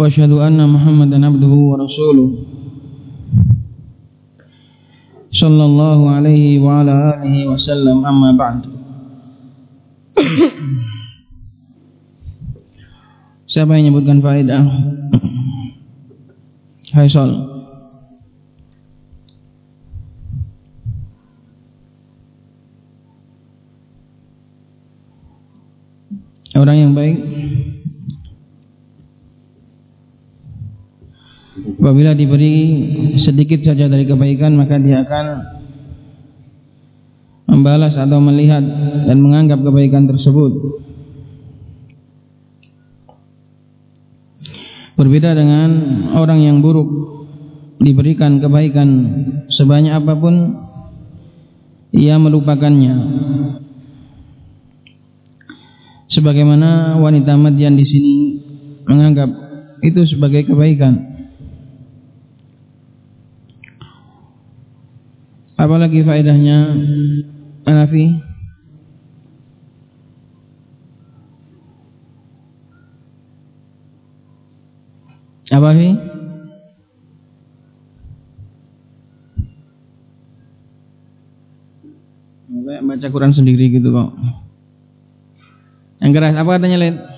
وأشهد أن محمدا عبده ورسوله صلى الله عليه وعلى آله وسلم أما بعد Siapa yang menyebutkan faedah? Hai Sol. Orang yang baik Apabila diberi sedikit saja dari kebaikan maka dia akan membalas atau melihat dan menganggap kebaikan tersebut. Berbeda dengan orang yang buruk diberikan kebaikan sebanyak apa pun ia melupakannya. Sebagaimana wanita Madian di sini menganggap itu sebagai kebaikan. Apalagi faedahnya Hanafi? Apa sih? Baca Quran sendiri gitu kok. Yang keras apa katanya Lid?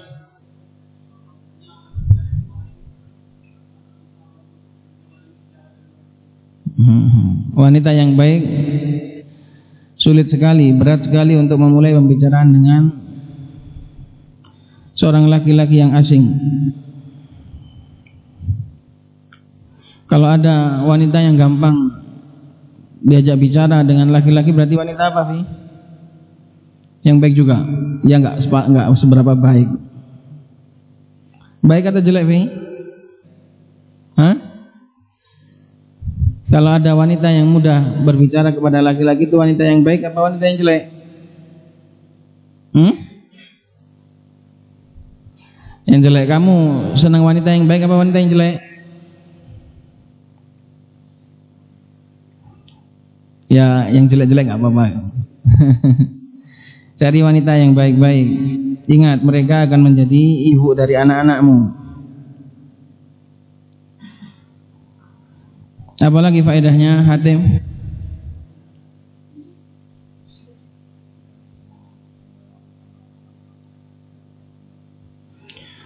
Wanita yang baik sulit sekali, berat sekali untuk memulai pembicaraan dengan seorang laki-laki yang asing. Kalau ada wanita yang gampang diajak bicara dengan laki-laki berarti wanita apa sih? Yang baik juga. Ya enggak enggak seberapa baik. Baik atau jelek, Fi? Kalau ada wanita yang mudah berbicara kepada laki-laki itu wanita yang baik apa wanita yang jelek? Hmm? Yang jelek kamu senang wanita yang baik apa wanita yang jelek? Ya, yang jelek-jelek nggak apa-apa. Cari wanita yang baik-baik. Ingat, mereka akan menjadi ibu dari anak-anakmu. Apalagi faedahnya hatim?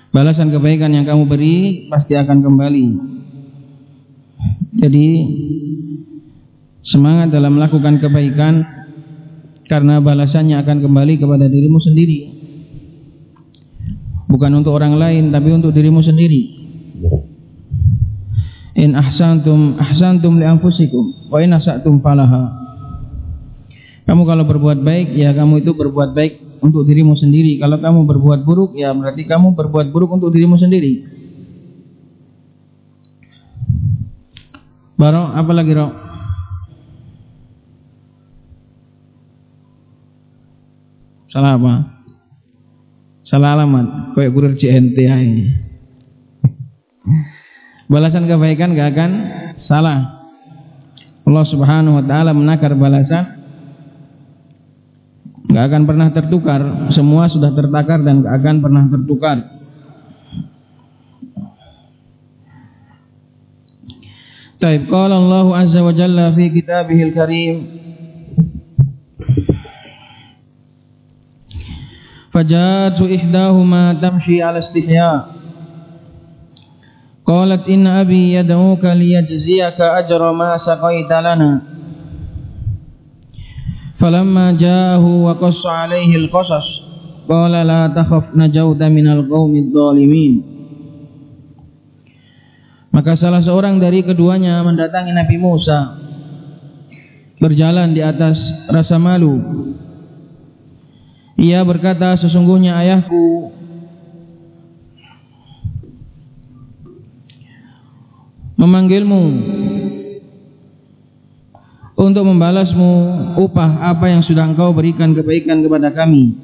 Balasan kebaikan yang kamu beri pasti akan kembali. Jadi semangat dalam melakukan kebaikan karena balasannya akan kembali kepada dirimu sendiri. Bukan untuk orang lain tapi untuk dirimu sendiri. In ahsantum ahsantum li anfusikum wa in asatum falaha. Kamu kalau berbuat baik ya kamu itu berbuat baik untuk dirimu sendiri. Kalau kamu berbuat buruk ya berarti kamu berbuat buruk untuk dirimu sendiri. Baro apa lagi, Ro? Salah apa? Salah alamat, kayak kurir CNT aja. Balasan kebaikan gak akan salah. Allah Subhanahu wa taala menakar balasan gak akan pernah tertukar. Semua sudah tertakar dan gak akan pernah tertukar. Taib qala Allah azza wa jalla fi kitabihil karim Fajatu ihdahuma tamshi ala istihya' Qalat in abi yad'uka liyajziyaka ajra ma saqaita lana. Falamma ja'ahu wa qassa alayhi al-qasas qala la takhaf najauta minal qaumid zalimin. Maka salah seorang dari keduanya mendatangi Nabi Musa berjalan di atas rasa malu. Ia berkata, sesungguhnya ayahku memanggilmu untuk membalasmu upah apa yang sudah engkau berikan kebaikan kepada kami.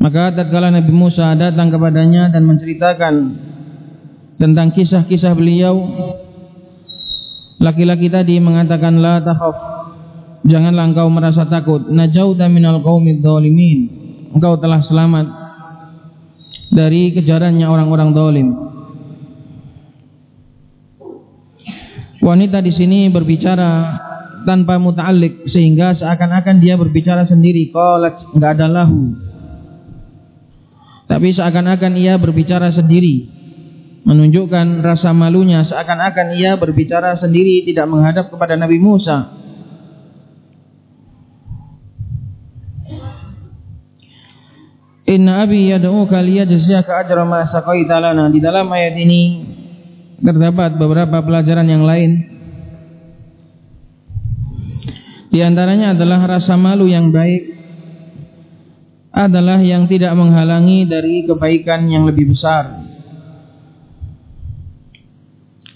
Maka tatkala Nabi Musa datang kepadanya dan menceritakan tentang kisah-kisah beliau, laki-laki tadi mengatakan la takhaf, janganlah engkau merasa takut, najauta minal qaumidz zalimin. Engkau telah selamat dari kejarannya orang-orang zalim. Wanita di sini berbicara tanpa muta'alliq sehingga seakan-akan dia berbicara sendiri. Qalat enggak ada lahu. Tapi seakan-akan ia berbicara sendiri Menunjukkan rasa malunya Seakan-akan ia berbicara sendiri Tidak menghadap kepada Nabi Musa Inna abi yad'uka liyajziyaka ajra ma saqaita lana. Di dalam ayat ini terdapat beberapa pelajaran yang lain. Di antaranya adalah rasa malu yang baik adalah yang tidak menghalangi dari kebaikan yang lebih besar.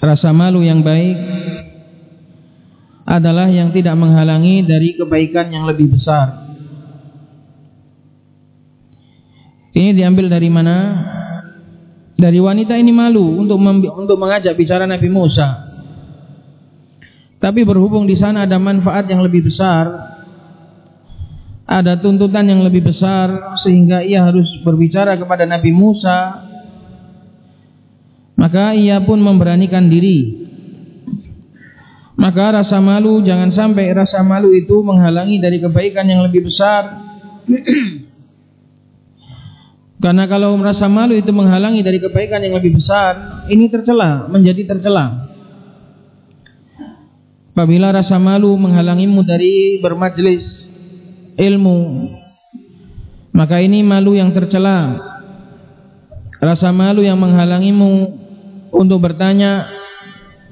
Rasa malu yang baik adalah yang tidak menghalangi dari kebaikan yang lebih besar. Ini diambil dari mana? Dari wanita ini malu untuk untuk mengajak bicara Nabi Musa. Tapi berhubung di sana ada manfaat yang lebih besar, ada tuntutan yang lebih besar sehingga ia harus berbicara kepada Nabi Musa maka ia pun memberanikan diri maka rasa malu jangan sampai rasa malu itu menghalangi dari kebaikan yang lebih besar karena kalau merasa malu itu menghalangi dari kebaikan yang lebih besar ini tercela menjadi tercela. Apabila rasa malu menghalangimu dari bermajlis ilmu maka ini malu yang tercela. Rasa malu yang menghalangimu untuk bertanya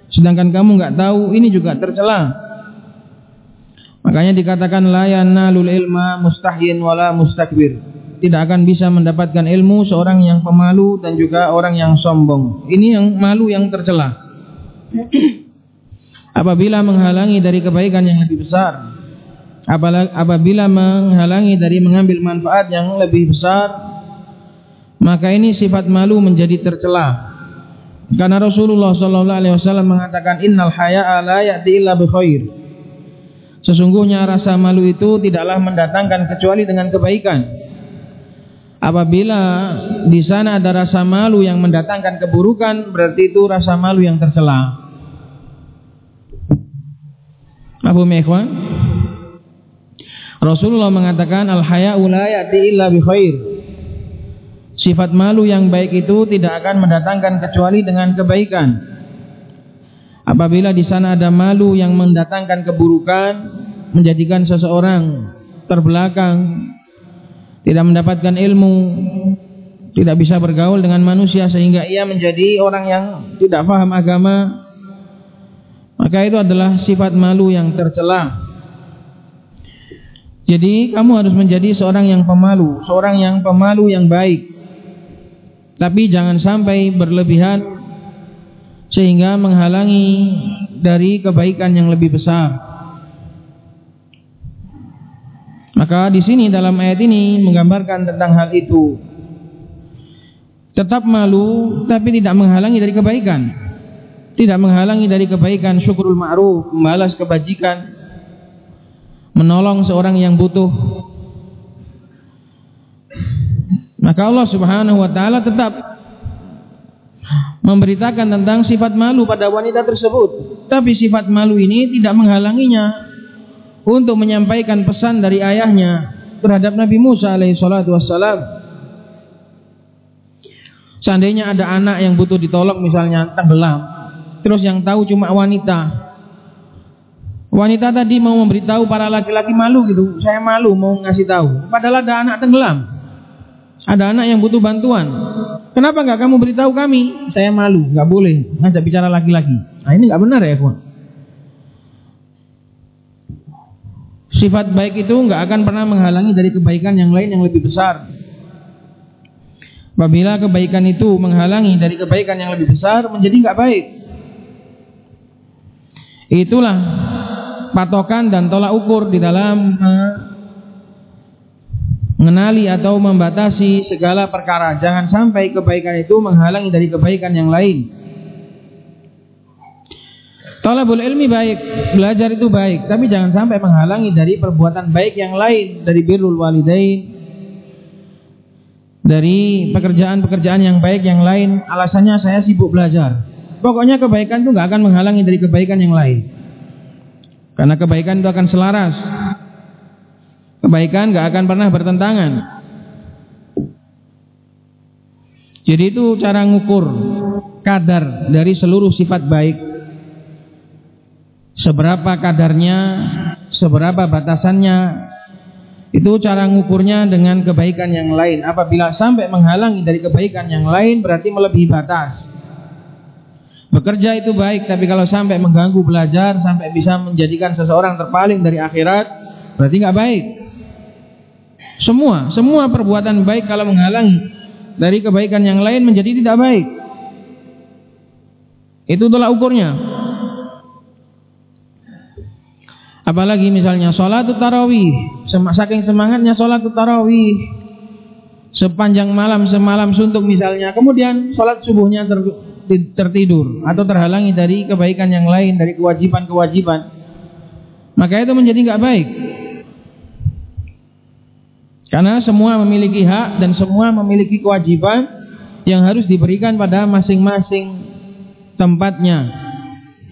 sedangkan kamu enggak tahu ini juga tercela. Makanya dikatakan la yanalul ilma mustahyin wala mustakbir tidak akan bisa mendapatkan ilmu seorang yang pemalu dan juga orang yang sombong. Ini yang malu yang tercela. Apabila menghalangi dari kebaikan yang lebih besar apabila menghalangi dari mengambil manfaat yang lebih besar maka ini sifat malu menjadi tercela. Karena Rasulullah sallallahu alaihi wasallam mengatakan innal haya'a la ya'ti illa bi sesungguhnya rasa malu itu tidaklah mendatangkan kecuali dengan kebaikan apabila di sana ada rasa malu yang mendatangkan keburukan berarti itu rasa malu yang tercela Abu Mekwan Rasulullah mengatakan al haya'u la ya'ti illa bi khair. Sifat malu yang baik itu tidak akan mendatangkan kecuali dengan kebaikan. Apabila di sana ada malu yang mendatangkan keburukan, menjadikan seseorang terbelakang, tidak mendapatkan ilmu, tidak bisa bergaul dengan manusia sehingga ia menjadi orang yang tidak paham agama, maka itu adalah sifat malu yang tercela. Jadi kamu harus menjadi seorang yang pemalu, seorang yang pemalu yang baik. Tapi jangan sampai berlebihan sehingga menghalangi dari kebaikan yang lebih besar. Maka di sini dalam ayat ini menggambarkan tentang hal itu. Tetap malu tapi tidak menghalangi dari kebaikan. Tidak menghalangi dari kebaikan syukurul ma'ruf, membalas kebajikan menolong seorang yang butuh maka Allah subhanahu wa ta'ala tetap memberitakan tentang sifat malu pada wanita tersebut tapi sifat malu ini tidak menghalanginya untuk menyampaikan pesan dari ayahnya terhadap Nabi Musa alaihi salatu wassalam seandainya ada anak yang butuh ditolong misalnya tenggelam terus yang tahu cuma wanita Wanita tadi mau memberitahu para laki-laki malu gitu. Saya malu mau ngasih tahu. Padahal ada anak tenggelam. Ada anak yang butuh bantuan. Kenapa nggak kamu beritahu kami? Saya malu, nggak boleh ngajak bicara laki-laki. Nah ini nggak benar ya, kawan. Sifat baik itu nggak akan pernah menghalangi dari kebaikan yang lain yang lebih besar. Apabila kebaikan itu menghalangi dari kebaikan yang lebih besar menjadi nggak baik. Itulah patokan dan tolak ukur di dalam mengenali atau membatasi segala perkara. Jangan sampai kebaikan itu menghalangi dari kebaikan yang lain. Talabul ilmi baik, belajar itu baik, tapi jangan sampai menghalangi dari perbuatan baik yang lain, dari birrul walidain, dari pekerjaan-pekerjaan yang baik yang lain. Alasannya saya sibuk belajar. Pokoknya kebaikan itu nggak akan menghalangi dari kebaikan yang lain. Karena kebaikan itu akan selaras Kebaikan gak akan pernah bertentangan. Jadi itu cara ngukur kadar dari seluruh sifat baik. Seberapa kadarnya, seberapa batasannya, itu cara ngukurnya dengan kebaikan yang lain. Apabila sampai menghalangi dari kebaikan yang lain berarti melebihi batas. Bekerja itu baik, tapi kalau sampai mengganggu belajar, sampai bisa menjadikan seseorang terpaling dari akhirat, berarti nggak baik. Semua, semua perbuatan baik kalau menghalangi dari kebaikan yang lain menjadi tidak baik. Itu itulah ukurnya. Apalagi misalnya sholat tarawih, saking semangatnya sholat tarawih, sepanjang malam semalam suntuk misalnya, kemudian sholat subuhnya ter, tertidur atau terhalangi dari kebaikan yang lain, dari kewajiban-kewajiban, maka itu menjadi nggak baik. Karena semua memiliki hak dan semua memiliki kewajiban yang harus diberikan pada masing-masing tempatnya.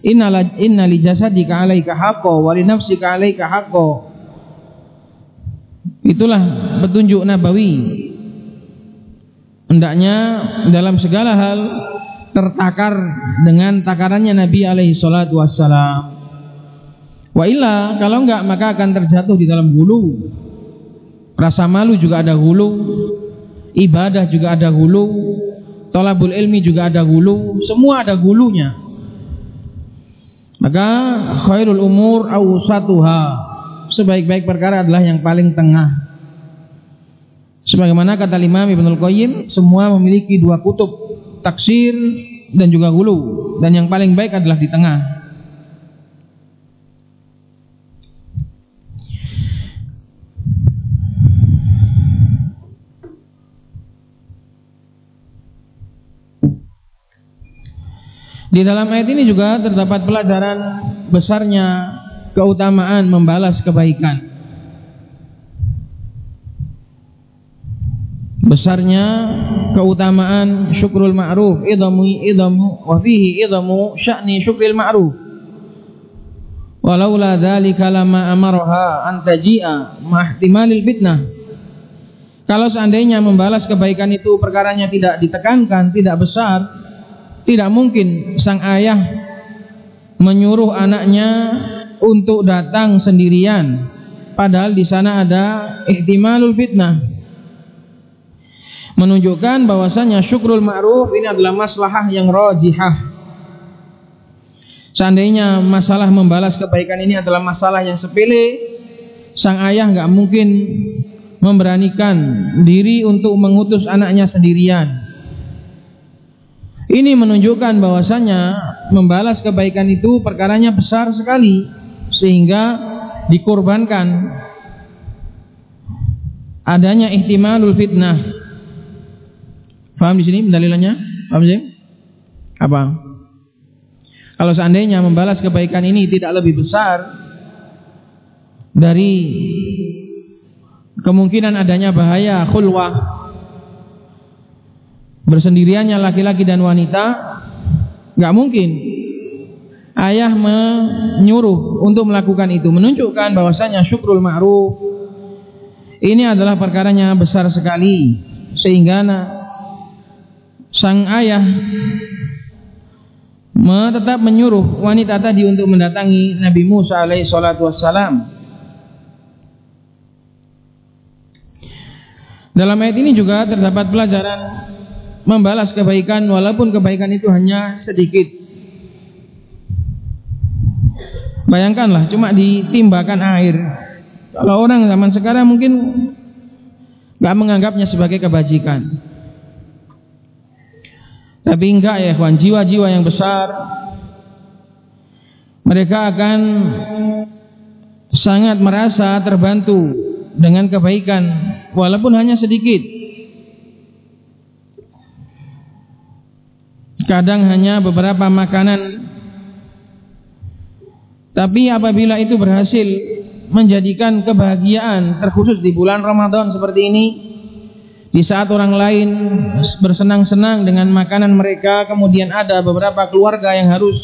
Inna li jasadika 'alaika haqqo wa li nafsika 'alaika haqqo. Itulah petunjuk nabawi. Hendaknya dalam segala hal tertakar dengan takarannya Nabi alaihi salatu wassalam. Wa illa kalau enggak maka akan terjatuh di dalam gulu Rasa malu juga ada hulu, ibadah juga ada hulu, tolabul ilmi juga ada hulu, semua ada hulunya. Maka khairul umur awsatuha. Sebaik-baik perkara adalah yang paling tengah. Sebagaimana kata Imam Ibnul Qayyim, semua memiliki dua kutub, taksir dan juga hulu, dan yang paling baik adalah di tengah. Di dalam ayat ini juga terdapat pelajaran besarnya keutamaan membalas kebaikan. Besarnya keutamaan syukrul ma'ruf idamu idamu wa fihi idamu sya'ni syukril ma'ruf. Walaula dzalika lama amaraha an taji'a mahtimalil fitnah. Kalau seandainya membalas kebaikan itu perkaranya tidak ditekankan, tidak besar, tidak mungkin sang ayah menyuruh anaknya untuk datang sendirian. Padahal di sana ada ihtimalul fitnah. Menunjukkan bahwasanya syukrul ma'ruf ini adalah maslahah yang rajihah. Seandainya masalah membalas kebaikan ini adalah masalah yang sepele sang ayah nggak mungkin memberanikan diri untuk mengutus anaknya sendirian ini menunjukkan bahwasanya membalas kebaikan itu perkaranya besar sekali sehingga dikorbankan adanya ihtimalul fitnah. Paham di sini pendalilannya? Paham sih? Apa? Kalau seandainya membalas kebaikan ini tidak lebih besar dari kemungkinan adanya bahaya khulwah bersendiriannya laki-laki dan wanita nggak mungkin. Ayah menyuruh untuk melakukan itu. Menunjukkan bahwasanya syukrul ma'ruf ini adalah perkaranya besar sekali. Sehingga sang ayah tetap menyuruh wanita tadi untuk mendatangi Nabi Musa alaihi salatu wassalam. Dalam ayat ini juga terdapat pelajaran membalas kebaikan walaupun kebaikan itu hanya sedikit. Bayangkanlah cuma ditimbakan air. Kalau orang zaman sekarang mungkin nggak menganggapnya sebagai kebajikan. Tapi enggak ya kawan, jiwa-jiwa yang besar mereka akan sangat merasa terbantu dengan kebaikan walaupun hanya sedikit. Kadang hanya beberapa makanan tapi apabila itu berhasil menjadikan kebahagiaan terkhusus di bulan Ramadan seperti ini di saat orang lain bersenang-senang dengan makanan mereka, kemudian ada beberapa keluarga yang harus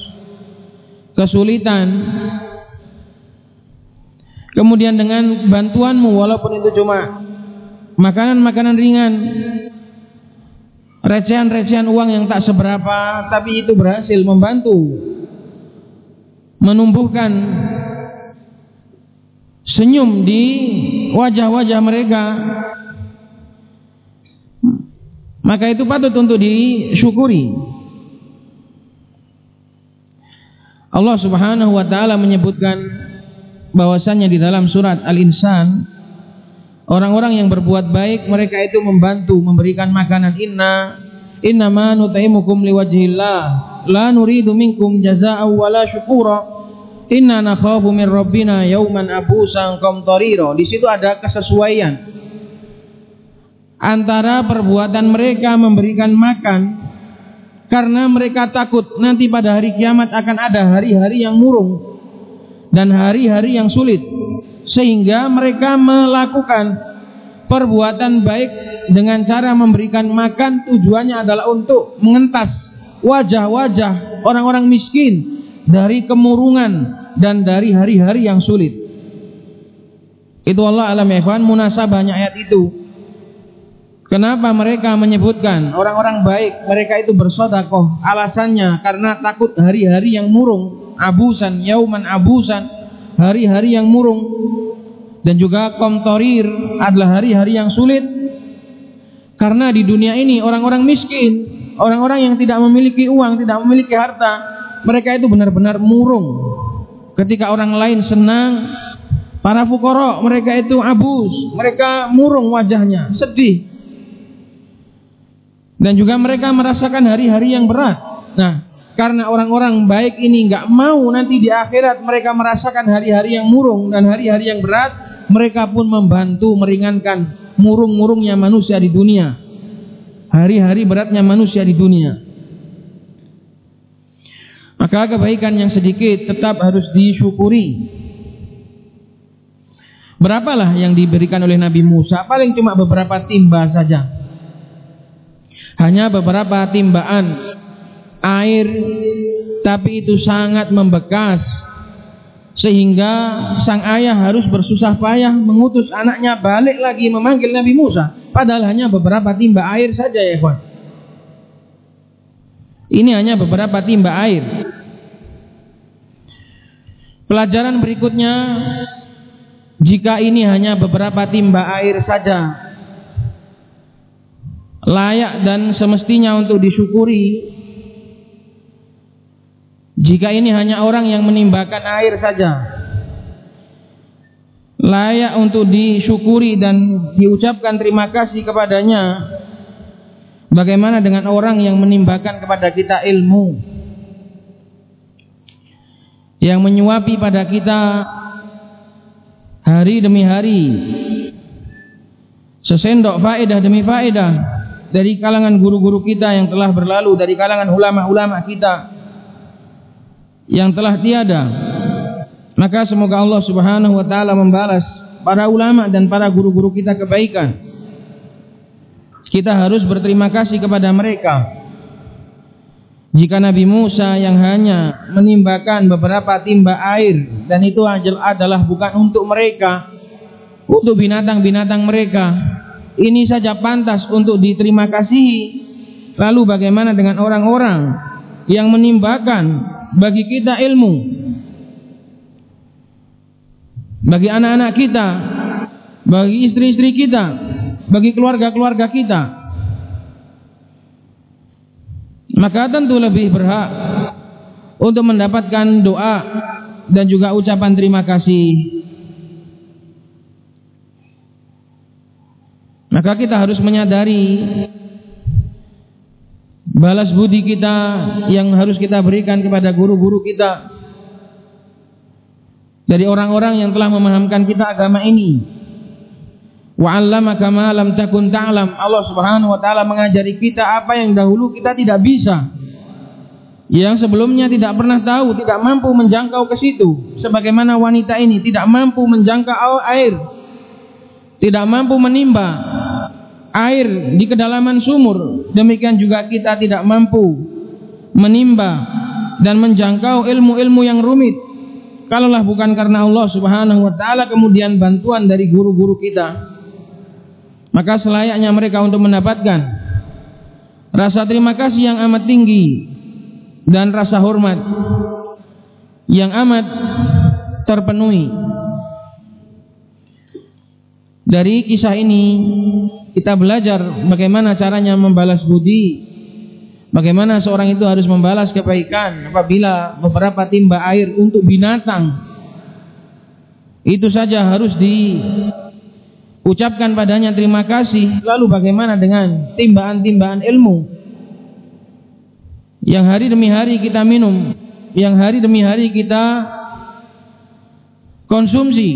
kesulitan. Kemudian dengan bantuanmu, walaupun itu cuma makanan-makanan ringan, recehan-recehan uang yang tak seberapa, tapi itu berhasil membantu menumbuhkan senyum di wajah-wajah mereka maka itu patut untuk disyukuri. Allah Subhanahu wa taala menyebutkan bahwasanya di dalam surat Al-Insan orang-orang yang berbuat baik mereka itu membantu memberikan makanan. Inna innama nutaimukum liwajhillah. La nuridu minkum jazaa'an wala syukura. Inna nakhafu min rabbina yauman abusan qamtarira di situ ada kesesuaian antara perbuatan mereka memberikan makan karena mereka takut nanti pada hari kiamat akan ada hari-hari yang murung dan hari-hari yang sulit sehingga mereka melakukan perbuatan baik dengan cara memberikan makan. Tujuannya adalah untuk mengentas wajah-wajah orang-orang miskin dari kemurungan dan dari hari-hari yang sulit. Itu Allah alam ya munasabahnya ayat itu. Kenapa mereka menyebutkan orang-orang baik mereka itu bersodakoh? Alasannya karena takut hari-hari yang murung, abusan, yauman abusan, hari-hari yang murung, dan juga komtorir adalah hari-hari yang sulit. Karena di dunia ini orang-orang miskin, orang-orang yang tidak memiliki uang, tidak memiliki harta, mereka itu benar-benar murung. Ketika orang lain senang, para fukoro mereka itu abus, mereka murung wajahnya, sedih dan juga mereka merasakan hari-hari yang berat. Nah, karena orang-orang baik ini nggak mau nanti di akhirat mereka merasakan hari-hari yang murung dan hari-hari yang berat, mereka pun membantu meringankan murung-murungnya manusia di dunia. Hari-hari beratnya manusia di dunia. Maka kebaikan yang sedikit tetap harus disyukuri. Berapalah yang diberikan oleh Nabi Musa? Paling cuma beberapa timba saja hanya beberapa timbaan air tapi itu sangat membekas. Sehingga sang ayah harus bersusah payah mengutus anaknya balik lagi memanggil Nabi Musa. Padahal hanya beberapa timba air saja ya kawan ini hanya beberapa timba air. Pelajaran berikutnya jika ini hanya beberapa timba air saja layak dan semestinya untuk disyukuri jika ini hanya orang yang menimbakan air saja layak untuk disyukuri dan diucapkan terima kasih kepadanya. Bagaimana dengan orang yang menimbakan kepada kita ilmu? Yang menyuapi pada kita hari demi hari. Sesendok faedah demi faedah dari kalangan guru-guru kita yang telah berlalu, dari kalangan ulama-ulama kita yang telah tiada. Maka semoga Allah Subhanahu wa taala membalas para ulama dan para guru-guru kita kebaikan. Kita harus berterima kasih kepada mereka. Jika Nabi Musa yang hanya menimbakan beberapa timba air dan itu adalah bukan untuk mereka, untuk binatang-binatang mereka, ini saja pantas untuk diterima kasih. Lalu bagaimana dengan orang-orang yang menimbakan bagi kita ilmu? Bagi anak-anak kita, bagi istri-istri kita, bagi keluarga-keluarga kita. Maka tentu lebih berhak untuk mendapatkan doa dan juga ucapan terima kasih Maka kita harus menyadari balas budi kita yang harus kita berikan kepada guru-guru kita. Dari orang-orang yang telah memahamkan kita agama ini. Wa 'allamaka ma lam takun ta'lam. Allah Subhanahu wa taala mengajari kita apa yang dahulu kita tidak bisa. Yang sebelumnya tidak pernah tahu, tidak mampu menjangkau ke situ. Sebagaimana wanita ini tidak mampu menjangkau air, tidak mampu menimba air di kedalaman sumur. Demikian juga kita tidak mampu menimba dan menjangkau ilmu-ilmu yang rumit. Kalaulah bukan karena Allah Subhanahu wa taala kemudian bantuan dari guru-guru kita. Maka selayaknya mereka untuk mendapatkan rasa terima kasih yang amat tinggi dan rasa hormat yang amat terpenuhi. Dari kisah ini kita belajar bagaimana caranya membalas budi. Bagaimana seorang itu harus membalas kebaikan apabila beberapa timba air untuk binatang itu saja harus diucapkan padanya terima kasih. Lalu bagaimana dengan timbaan-timbaan ilmu yang hari demi hari kita minum, yang hari demi hari kita konsumsi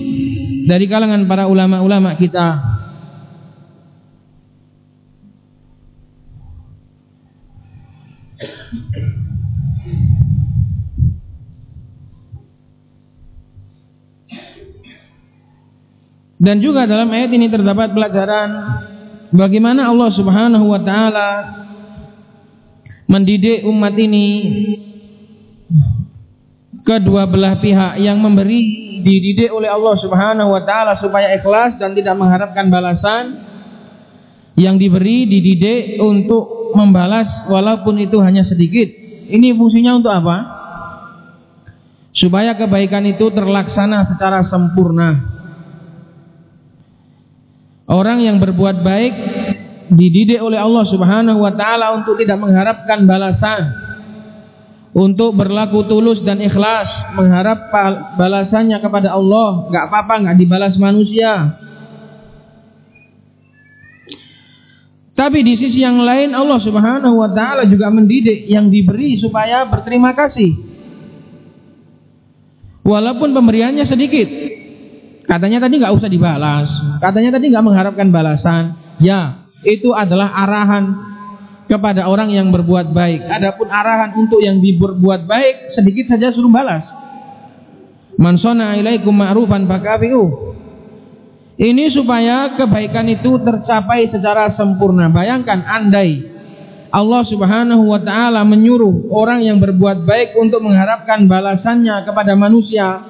dari kalangan para ulama-ulama kita. Dan juga dalam ayat ini terdapat pelajaran bagaimana Allah Subhanahu wa taala mendidik umat ini kedua belah pihak yang memberi dididik oleh Allah Subhanahu wa taala supaya ikhlas dan tidak mengharapkan balasan yang diberi dididik untuk membalas walaupun itu hanya sedikit. Ini fungsinya untuk apa? Supaya kebaikan itu terlaksana secara sempurna. Orang yang berbuat baik dididik oleh Allah Subhanahu wa taala untuk tidak mengharapkan balasan untuk berlaku tulus dan ikhlas mengharap balasannya kepada Allah. Nggak apa-apa nggak dibalas manusia. Tapi di sisi yang lain Allah Subhanahu wa taala juga mendidik yang diberi supaya berterima kasih. Walaupun pemberiannya sedikit katanya tadi nggak usah dibalas katanya tadi nggak mengharapkan balasan ya itu adalah arahan kepada orang yang berbuat baik. Adapun arahan untuk yang diberbuat baik sedikit saja suruh balas. Man sona ilaikum ma'rufan fakafi'u. Ini supaya kebaikan itu tercapai secara sempurna. Bayangkan andai Allah Subhanahu wa taala menyuruh orang yang berbuat baik untuk mengharapkan balasannya kepada manusia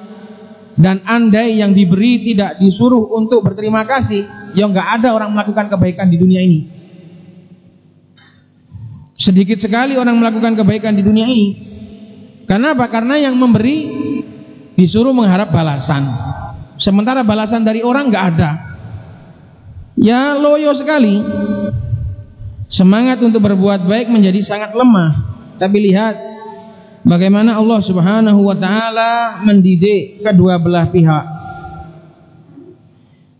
dan andai yang diberi tidak disuruh untuk berterima kasih, ya nggak ada orang melakukan kebaikan di dunia ini. Sedikit sekali orang melakukan kebaikan di dunia ini. Kenapa? Karena yang memberi disuruh mengharap balasan. Sementara balasan dari orang nggak ada. Ya loyo sekali. Semangat untuk berbuat baik menjadi sangat lemah. Tapi lihat bagaimana Allah Subhanahu wa taala mendidik kedua belah pihak.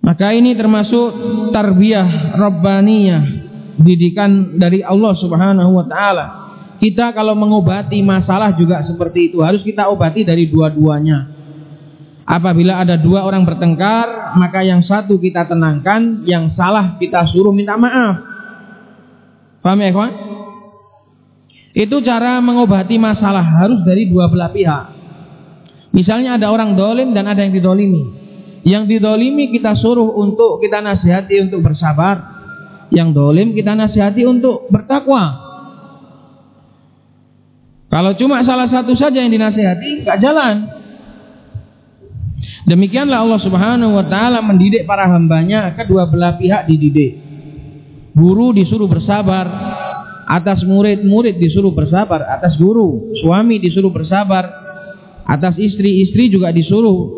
Maka ini termasuk tarbiyah rabbaniyah, didikan dari Allah Subhanahu wa taala. Kita kalau mengobati masalah juga seperti itu, harus kita obati dari dua-duanya. Apabila ada dua orang bertengkar, maka yang satu kita tenangkan, yang salah kita suruh minta maaf. Paham ya, kawan? Itu cara mengobati masalah harus dari dua belah pihak. Misalnya ada orang dolim dan ada yang didolimi. Yang didolimi kita suruh untuk kita nasihati untuk bersabar. Yang dolim kita nasihati untuk bertakwa. Kalau cuma salah satu saja yang dinasihati, nggak jalan. Demikianlah Allah Subhanahu wa taala mendidik para hambanya, kedua belah pihak dididik. Guru disuruh bersabar, atas murid-murid disuruh bersabar, atas guru, suami disuruh bersabar, atas istri-istri juga disuruh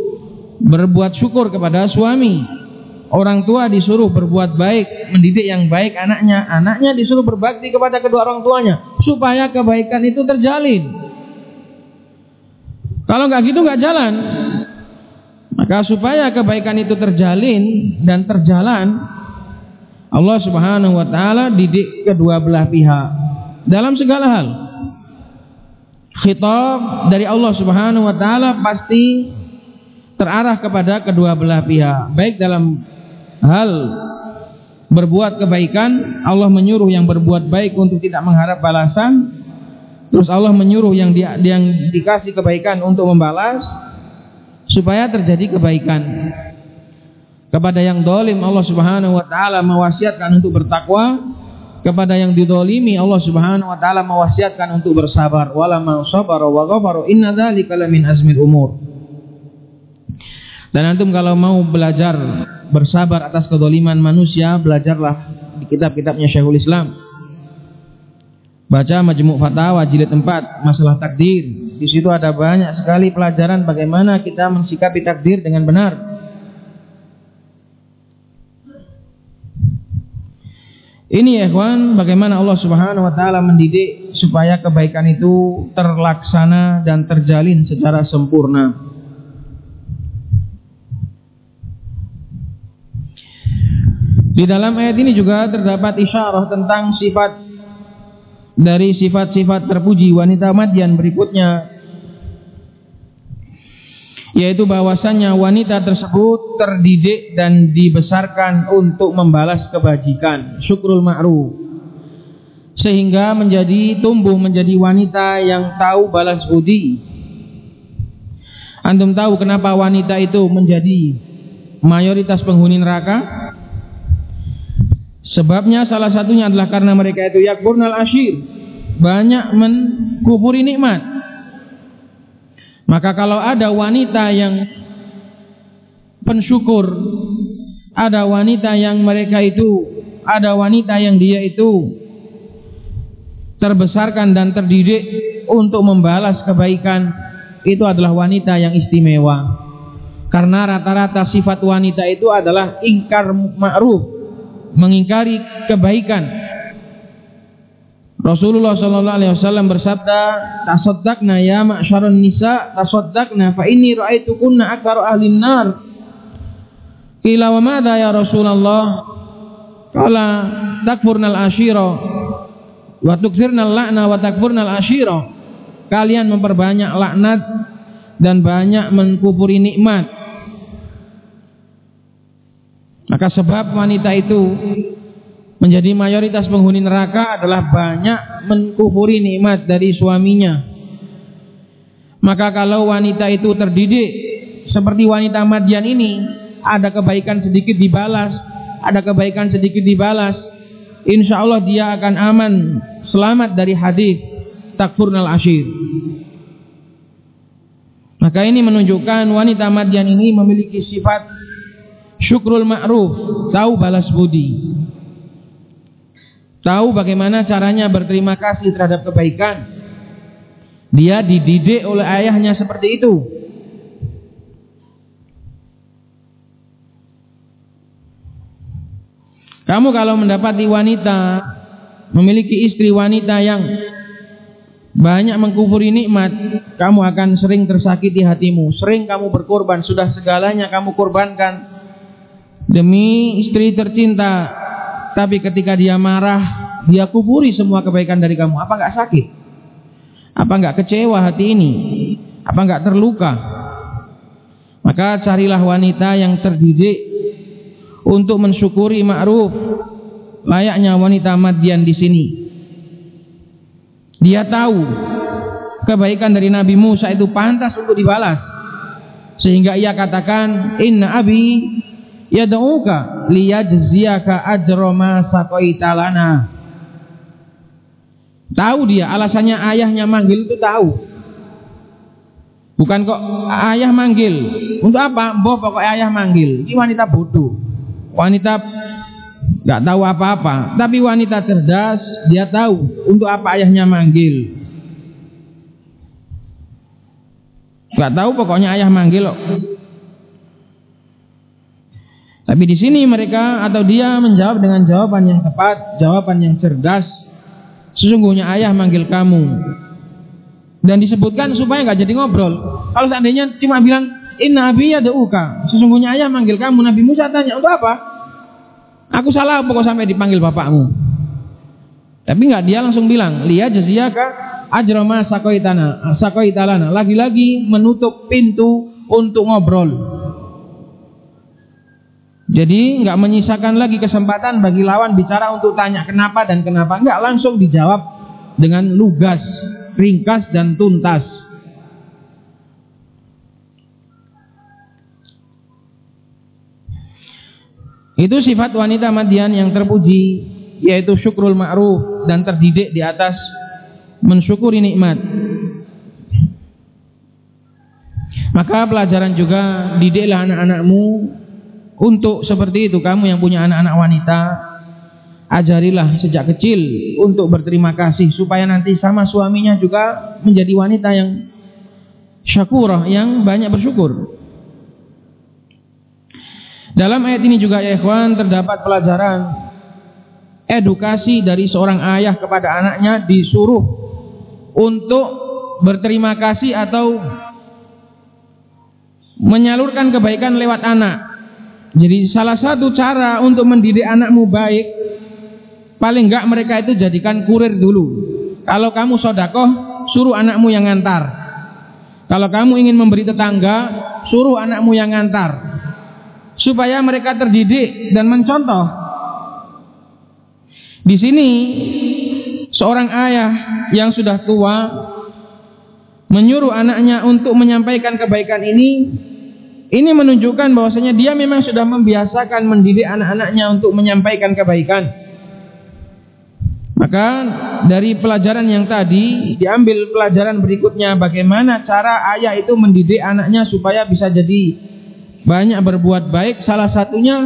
berbuat syukur kepada suami. Orang tua disuruh berbuat baik, mendidik yang baik anaknya, anaknya disuruh berbakti kepada kedua orang tuanya supaya kebaikan itu terjalin. Kalau nggak gitu nggak jalan. Maka supaya kebaikan itu terjalin dan terjalan, Allah Subhanahu wa taala didik kedua belah pihak. dalam segala hal. Khitab dari Allah Subhanahu wa taala pasti terarah kepada kedua belah pihak, baik dalam hal berbuat kebaikan, Allah menyuruh yang berbuat baik untuk tidak mengharap balasan. Terus Allah menyuruh yang di, yang dikasih kebaikan untuk membalas supaya terjadi kebaikan. Kepada yang dolim Allah Subhanahu wa taala mewasiatkan untuk bertakwa, kepada yang didolimi Allah Subhanahu wa taala mewasiatkan untuk bersabar. Wa inna dzalika lamin azmil umur. Dan antum kalau mau belajar bersabar atas kedoliman manusia, belajarlah di kitab-kitabnya Syekhul Islam. Baca Majmu' Fatawa jilid 4 masalah takdir. Di situ ada banyak sekali pelajaran bagaimana kita mensikapi takdir dengan benar. Ini ya ikhwan, bagaimana Allah Subhanahu wa taala mendidik supaya kebaikan itu terlaksana dan terjalin secara sempurna. Di dalam ayat ini juga terdapat isyarah tentang sifat dari sifat-sifat terpuji wanita Madian berikutnya yaitu bahwasannya wanita tersebut terdidik dan dibesarkan untuk membalas kebajikan. Syukrul ma'ruf. Sehingga menjadi tumbuh menjadi wanita yang tahu balas budi. Antum tahu kenapa wanita itu menjadi mayoritas penghuni neraka? Sebabnya salah satunya adalah karena mereka itu yakburnal ashir, banyak menkufuri nikmat. Maka kalau ada wanita yang pensyukur, ada wanita yang mereka itu, ada wanita yang dia itu terbesarkan dan terdidik untuk membalas kebaikan, itu adalah wanita yang istimewa. Karena rata-rata sifat wanita itu adalah ingkar ma'ruf, mengingkari kebaikan. Rasulullah sallallahu alaihi wasallam bersabda, "Tasaddaqna ya ma'syarun nisa, tasaddaqna fa inni ra'aitukunna aktsaru ahli nar." Qila wa madza ya Rasulullah? Qala takfurnal ashira wa tukthirnal la'na wa takfurnal ashira. Kalian memperbanyak laknat dan banyak mengkufuri nikmat. Maka sebab wanita itu menjadi mayoritas penghuni neraka adalah banyak mengkufuri nikmat dari suaminya. Maka kalau wanita itu terdidik seperti wanita Madian ini, ada kebaikan sedikit dibalas, ada kebaikan sedikit dibalas, insya Allah dia akan aman, selamat dari hadis takfurnal ashir. Maka ini menunjukkan wanita Madian ini memiliki sifat syukrul ma'ruf, tahu balas budi. Tahu bagaimana caranya berterima kasih terhadap kebaikan. Dia dididik oleh ayahnya seperti itu. Kamu kalau mendapati wanita memiliki istri wanita yang banyak mengkufuri nikmat, kamu akan sering tersakiti hatimu, sering kamu berkorban, sudah segalanya kamu korbankan demi istri tercinta tapi ketika dia marah dia kuburi semua kebaikan dari kamu. Apa enggak sakit? Apa enggak kecewa hati ini? Apa enggak terluka? Maka carilah wanita yang terdidik untuk mensyukuri ma'ruf. Layaknya wanita Madian di sini. Dia tahu kebaikan dari Nabi Musa itu pantas untuk dibalas. Sehingga ia katakan inna abi yad'uka liyajziyaka ajra ma saqaita lana. Tahu dia alasannya ayahnya manggil itu tahu. Bukan kok ayah manggil. Untuk apa? Boh pokoknya ayah manggil. Ini wanita bodoh. Wanita nggak tahu apa-apa. Tapi wanita cerdas, dia tahu untuk apa ayahnya manggil. Gak tahu pokoknya ayah manggil. Tapi di sini mereka atau dia menjawab dengan jawaban yang tepat, jawaban yang cerdas. Sesungguhnya ayah manggil kamu. Dan disebutkan supaya nggak jadi ngobrol. Kalau seandainya cuma bilang Inna abi uka. Sesungguhnya ayah manggil kamu. Nabi Musa tanya, untuk apa? Aku salah pokok sampai dipanggil bapakmu. Tapi nggak dia langsung bilang, lihat jaziyaka ajrama sakoitana, sakoitalana. Lagi-lagi menutup pintu untuk ngobrol. Jadi nggak menyisakan lagi kesempatan bagi lawan bicara untuk tanya kenapa dan kenapa. Nggak langsung dijawab dengan lugas, ringkas dan tuntas. Itu sifat wanita Madian yang terpuji yaitu syukrul ma'ruf dan terdidik di atas mensyukuri nikmat. Maka pelajaran juga didiklah anak-anakmu untuk seperti itu kamu yang punya anak-anak wanita ajarilah sejak kecil untuk berterima kasih supaya nanti sama suaminya juga menjadi wanita yang syakurah yang banyak bersyukur. Dalam ayat ini juga ya ikhwan terdapat pelajaran edukasi dari seorang ayah kepada anaknya disuruh untuk berterima kasih atau menyalurkan kebaikan lewat anak. Jadi salah satu cara untuk mendidik anakmu baik paling enggak mereka itu jadikan kurir dulu. Kalau kamu sodakoh, suruh anakmu yang ngantar. Kalau kamu ingin memberi tetangga, suruh anakmu yang ngantar. Supaya mereka terdidik dan mencontoh di sini seorang ayah yang sudah tua menyuruh anaknya untuk menyampaikan kebaikan ini ini menunjukkan bahwasanya dia memang sudah membiasakan mendidik anak-anaknya untuk menyampaikan kebaikan. Maka dari pelajaran yang tadi diambil pelajaran berikutnya bagaimana cara ayah itu mendidik anaknya supaya bisa jadi banyak berbuat baik. Salah satunya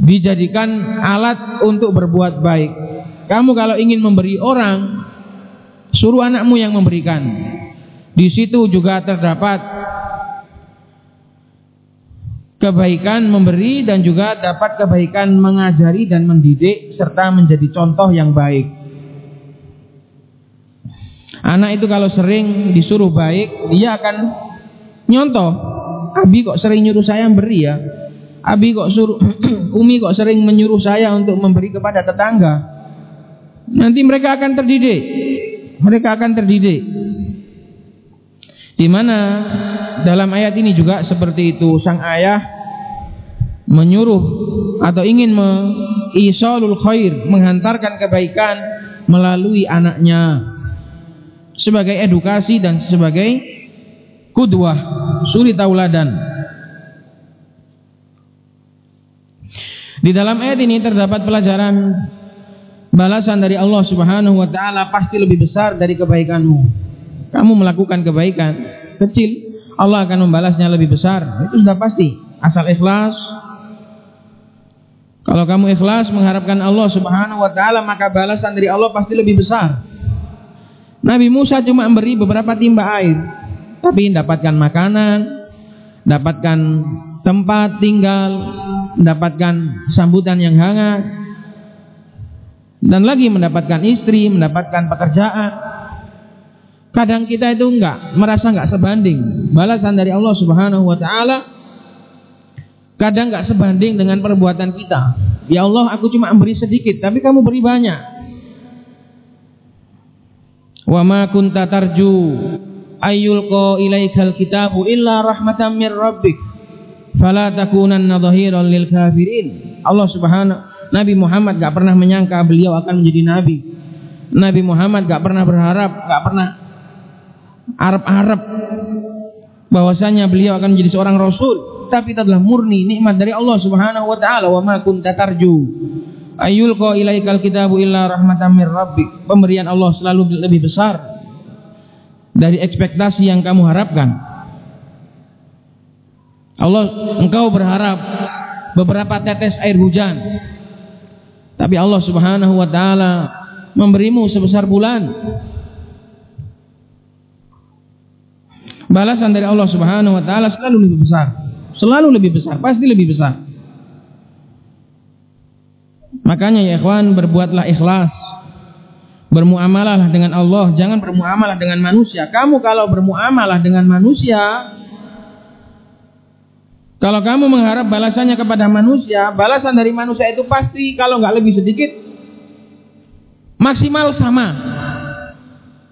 dijadikan alat untuk berbuat baik. Kamu kalau ingin memberi orang, suruh anakmu yang memberikan. Di situ juga terdapat kebaikan memberi dan juga dapat kebaikan mengajari dan mendidik serta menjadi contoh yang baik. Anak itu kalau sering disuruh baik, dia akan nyontoh. Abi kok sering nyuruh saya beri ya? Abi kok suruh Umi kok sering menyuruh saya untuk memberi kepada tetangga. Nanti mereka akan terdidik. Mereka akan terdidik. Di mana dalam ayat ini juga seperti itu sang ayah menyuruh atau ingin mengisolul khair, menghantarkan kebaikan melalui anaknya sebagai edukasi dan sebagai kudwah, suri tauladan. Di dalam ayat ini terdapat pelajaran balasan dari Allah Subhanahu wa taala pasti lebih besar dari kebaikanmu. Kamu melakukan kebaikan kecil, Allah akan membalasnya lebih besar. Itu sudah pasti. Asal ikhlas. Kalau kamu ikhlas mengharapkan Allah Subhanahu wa taala, maka balasan dari Allah pasti lebih besar. Nabi Musa cuma memberi beberapa timba air, tapi mendapatkan makanan, dapatkan tempat tinggal, mendapatkan sambutan yang hangat, dan lagi mendapatkan istri, mendapatkan pekerjaan. Kadang kita itu enggak merasa enggak sebanding balasan dari Allah Subhanahu wa taala. Kadang enggak sebanding dengan perbuatan kita. Ya Allah, aku cuma beri sedikit, tapi kamu beri banyak. Wa ma kunta tarju ayyulqa ilaikal kitabu illa rahmatan mir rabbik fala takunanna lil kafirin. Allah Subhanahu Nabi Muhammad gak pernah menyangka beliau akan menjadi nabi. Nabi Muhammad gak pernah berharap, gak pernah harap-harap bahwasanya beliau akan menjadi seorang rasul, tapi itu adalah murni nikmat dari Allah Subhanahu wa taala wa ma kunta tarju ayul qa ilaikal kitabu illa rahmatan mir rabbik. Pemberian Allah selalu lebih besar dari ekspektasi yang kamu harapkan. Allah engkau berharap beberapa tetes air hujan. Tapi Allah Subhanahu wa taala memberimu sebesar bulan. Balasan dari Allah Subhanahu wa taala selalu lebih besar. Selalu lebih besar, pasti lebih besar. Makanya ya ikhwan berbuatlah ikhlas. Bermuamalah dengan Allah, jangan bermuamalah dengan manusia. Kamu kalau bermuamalah dengan manusia, kalau kamu mengharap balasannya kepada manusia, balasan dari manusia itu pasti kalau nggak lebih sedikit Maksimal sama.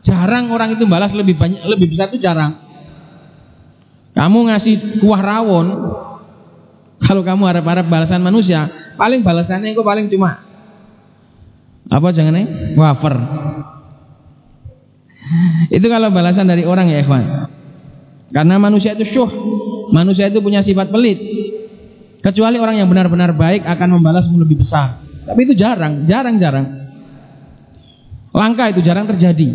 Jarang orang itu balas lebih banyak lebih besar itu jarang. Kamu ngasih kuah rawon, kalau kamu harap-harap balasan manusia, paling balasannya itu paling cuma apa jangan nih wafer. Itu kalau balasan dari orang ya ikhwan. Karena manusia itu syuh, manusia itu punya sifat pelit. Kecuali orang yang benar-benar baik akan membalas lebih besar. Tapi itu jarang, jarang-jarang. Langka itu jarang terjadi.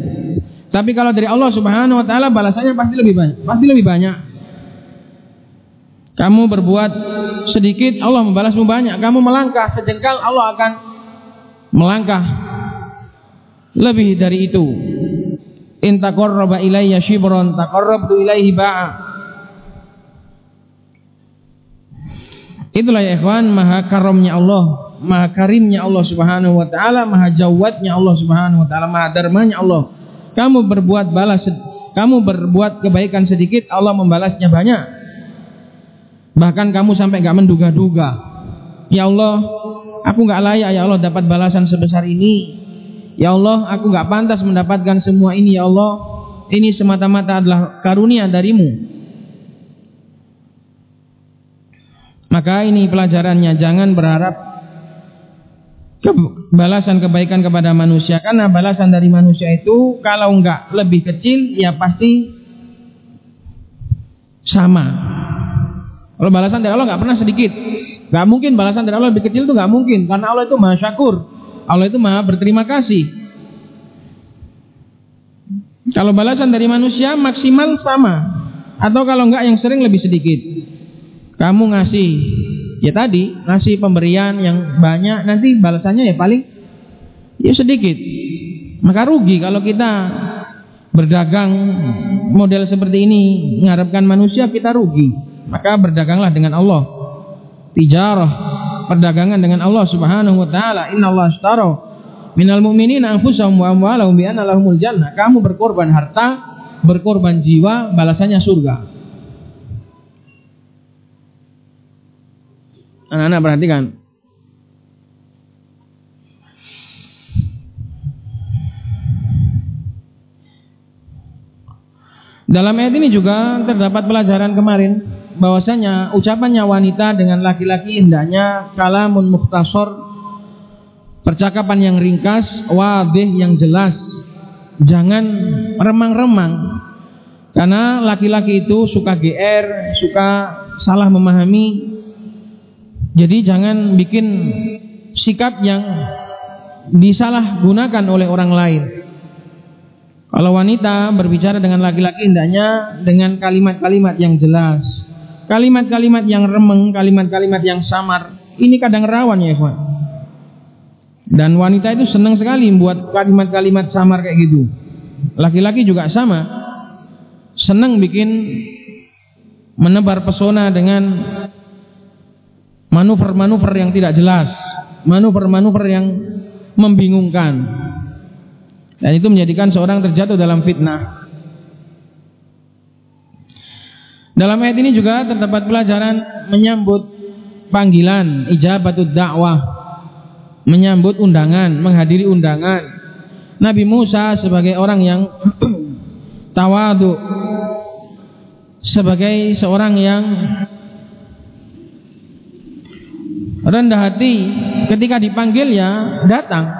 Tapi kalau dari Allah Subhanahu wa taala balasannya pasti lebih banyak, pasti lebih banyak. Kamu berbuat sedikit, Allah membalasmu banyak. Kamu melangkah sejengkal, Allah akan melangkah lebih dari itu. In taqarraba ilayya taqarrabtu ilaihi. Itulah ya ikhwan maha karamnya Allah, maha karimnya Allah Subhanahu wa taala, maha jawadnya Allah Subhanahu wa taala, maha darmanya Allah. Kamu berbuat balas kamu berbuat kebaikan sedikit, Allah membalasnya banyak. Bahkan kamu sampai nggak menduga-duga. Ya Allah, aku nggak layak ya Allah dapat balasan sebesar ini. Ya Allah, aku nggak pantas mendapatkan semua ini ya Allah. Ini semata-mata adalah karunia darimu. Maka ini pelajarannya jangan berharap balasan kebaikan kepada manusia karena balasan dari manusia itu kalau enggak lebih kecil ya pasti sama kalau balasan dari Allah nggak pernah sedikit. Nggak mungkin balasan dari Allah lebih kecil itu nggak mungkin. Karena Allah itu maha syakur. Allah itu maha berterima kasih. Kalau balasan dari manusia maksimal sama. Atau kalau enggak yang sering lebih sedikit. Kamu ngasih. Ya tadi ngasih pemberian yang banyak. Nanti balasannya ya paling ya sedikit. Maka rugi kalau kita berdagang model seperti ini mengharapkan manusia kita rugi maka berdaganglah dengan Allah. Tijarah perdagangan dengan Allah Subhanahu wa taala. Innallaha ashtara minal mu'minina anfusahum wa amwalahum bi anna lahumul jannah. Kamu berkorban harta berkorban jiwa balasannya surga. Anak-anak perhatikan. Dalam ayat ini juga terdapat pelajaran kemarin bahwasanya ucapannya wanita dengan laki-laki hendaknya kalamun mukhtasar percakapan yang ringkas wadih yang jelas. Jangan remang-remang karena laki-laki itu suka GR suka salah memahami. Jadi jangan bikin sikap yang disalahgunakan oleh orang lain. Kalau wanita berbicara dengan laki-laki hendaknya dengan kalimat-kalimat yang jelas Kalimat-kalimat yang remeng, kalimat-kalimat yang samar, ini kadang rawan ya, Ikhwan. Dan wanita itu senang sekali membuat kalimat-kalimat samar kayak gitu. Laki-laki juga sama. Senang bikin menebar pesona dengan manuver-manuver yang tidak jelas, manuver-manuver yang membingungkan. Dan itu menjadikan seorang terjatuh dalam fitnah. Dalam ayat ini juga terdapat pelajaran menyambut panggilan ijabatud dakwah, menyambut undangan, menghadiri undangan. Nabi Musa sebagai orang yang tawadu, sebagai seorang yang rendah hati ketika dipanggil ya datang.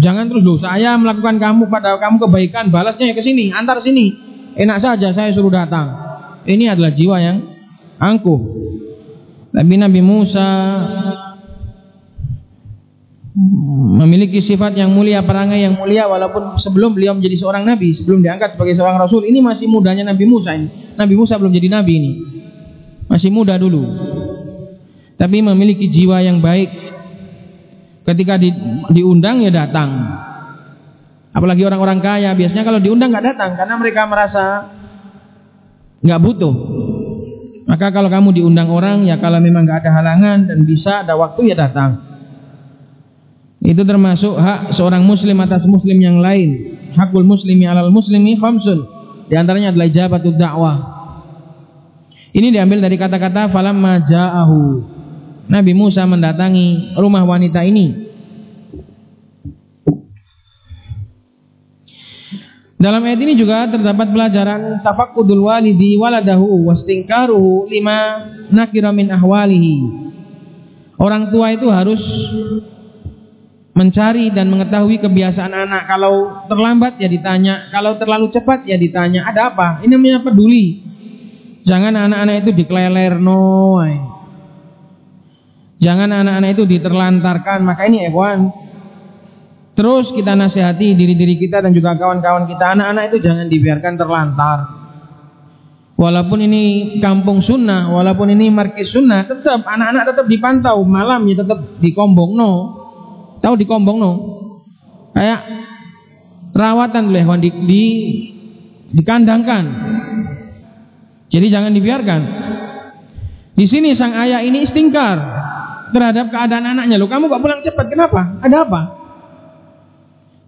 Jangan terus loh saya melakukan kamu pada kamu kebaikan balasnya ke sini antar sini enak saja saya suruh datang ini adalah jiwa yang angkuh. Nabi Nabi Musa memiliki sifat yang mulia, perangai yang mulia walaupun sebelum beliau menjadi seorang nabi, sebelum diangkat sebagai seorang rasul. Ini masih mudanya Nabi Musa ini. Nabi Musa belum jadi nabi ini. Masih muda dulu. Tapi memiliki jiwa yang baik. Ketika di, diundang ya datang. Apalagi orang-orang kaya, biasanya kalau diundang nggak datang karena mereka merasa nggak butuh. Maka kalau kamu diundang orang ya kalau memang nggak ada halangan dan bisa ada waktu ya datang. Itu termasuk hak seorang muslim atas muslim yang lain. Hakul muslimi alal muslimi khamsun. Di antaranya adalah ijabatud dakwah. Ini diambil dari kata-kata falamma ja'ahu. Nabi Musa mendatangi rumah wanita ini. Dalam ayat ini juga terdapat pelajaran tafakudul walidi waladahu wastingkaruhu lima nakira min ahwalihi. Orang tua itu harus mencari dan mengetahui kebiasaan anak. Kalau terlambat ya ditanya, kalau terlalu cepat ya ditanya, ada apa? Ini namanya peduli. Jangan anak-anak itu dikleler no. Jangan anak-anak itu diterlantarkan. Maka ini ikhwan, Terus kita nasihati diri-diri kita dan juga kawan-kawan kita Anak-anak itu jangan dibiarkan terlantar Walaupun ini kampung sunnah Walaupun ini markis sunnah Tetap anak-anak tetap dipantau Malam ya tetap dikombong no Tahu dikombong no Kayak rawatan dulu di, di dikandangkan Jadi jangan dibiarkan Di sini sang ayah ini istingkar terhadap keadaan anaknya. Loh, kamu kok pulang cepat? Kenapa? Ada apa?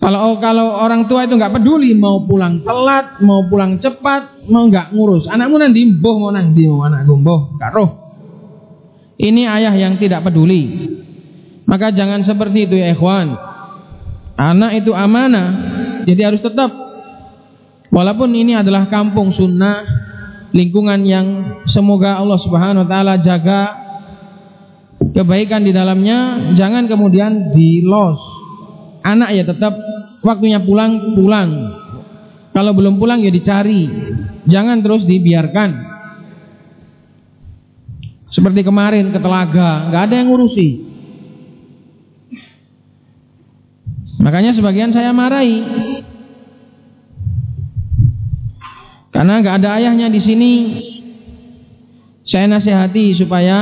Kalau kalau orang tua itu nggak peduli mau pulang telat, mau pulang cepat, mau nggak ngurus. Anakmu nanti boh mau nanti mau anak gumboh, gak. Ini ayah yang tidak peduli. Maka jangan seperti itu ya ikhwan. Anak itu amanah, jadi harus tetap. Walaupun ini adalah kampung sunnah, lingkungan yang semoga Allah Subhanahu Wa Taala jaga kebaikan di dalamnya, jangan kemudian di los. Anak ya tetap waktunya pulang pulang. Kalau belum pulang ya dicari. Jangan terus dibiarkan. Seperti kemarin ke telaga nggak ada yang ngurusi. Makanya sebagian saya marahi. Karena nggak ada ayahnya di sini saya nasihati supaya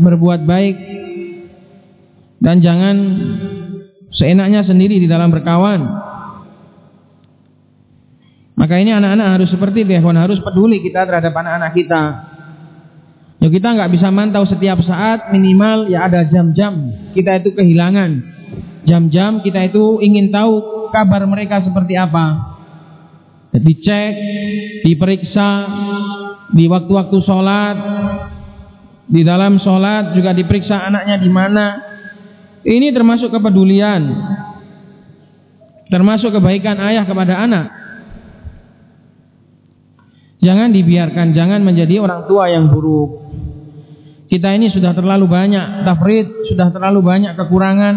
berbuat baik dan jangan seenaknya sendiri di dalam berkawan. Maka ini anak-anak harus seperti itu, ya, harus peduli kita terhadap anak-anak kita. Ya kita nggak bisa mantau setiap saat minimal ya ada jam-jam kita itu kehilangan. Jam-jam kita itu ingin tahu kabar mereka seperti apa. Dicek, diperiksa di waktu-waktu sholat, di dalam sholat juga diperiksa anaknya di mana, ini termasuk kepedulian. Termasuk kebaikan ayah kepada anak. Jangan dibiarkan, jangan menjadi orang tua yang buruk. Kita ini sudah terlalu banyak tafrid, sudah terlalu banyak kekurangan.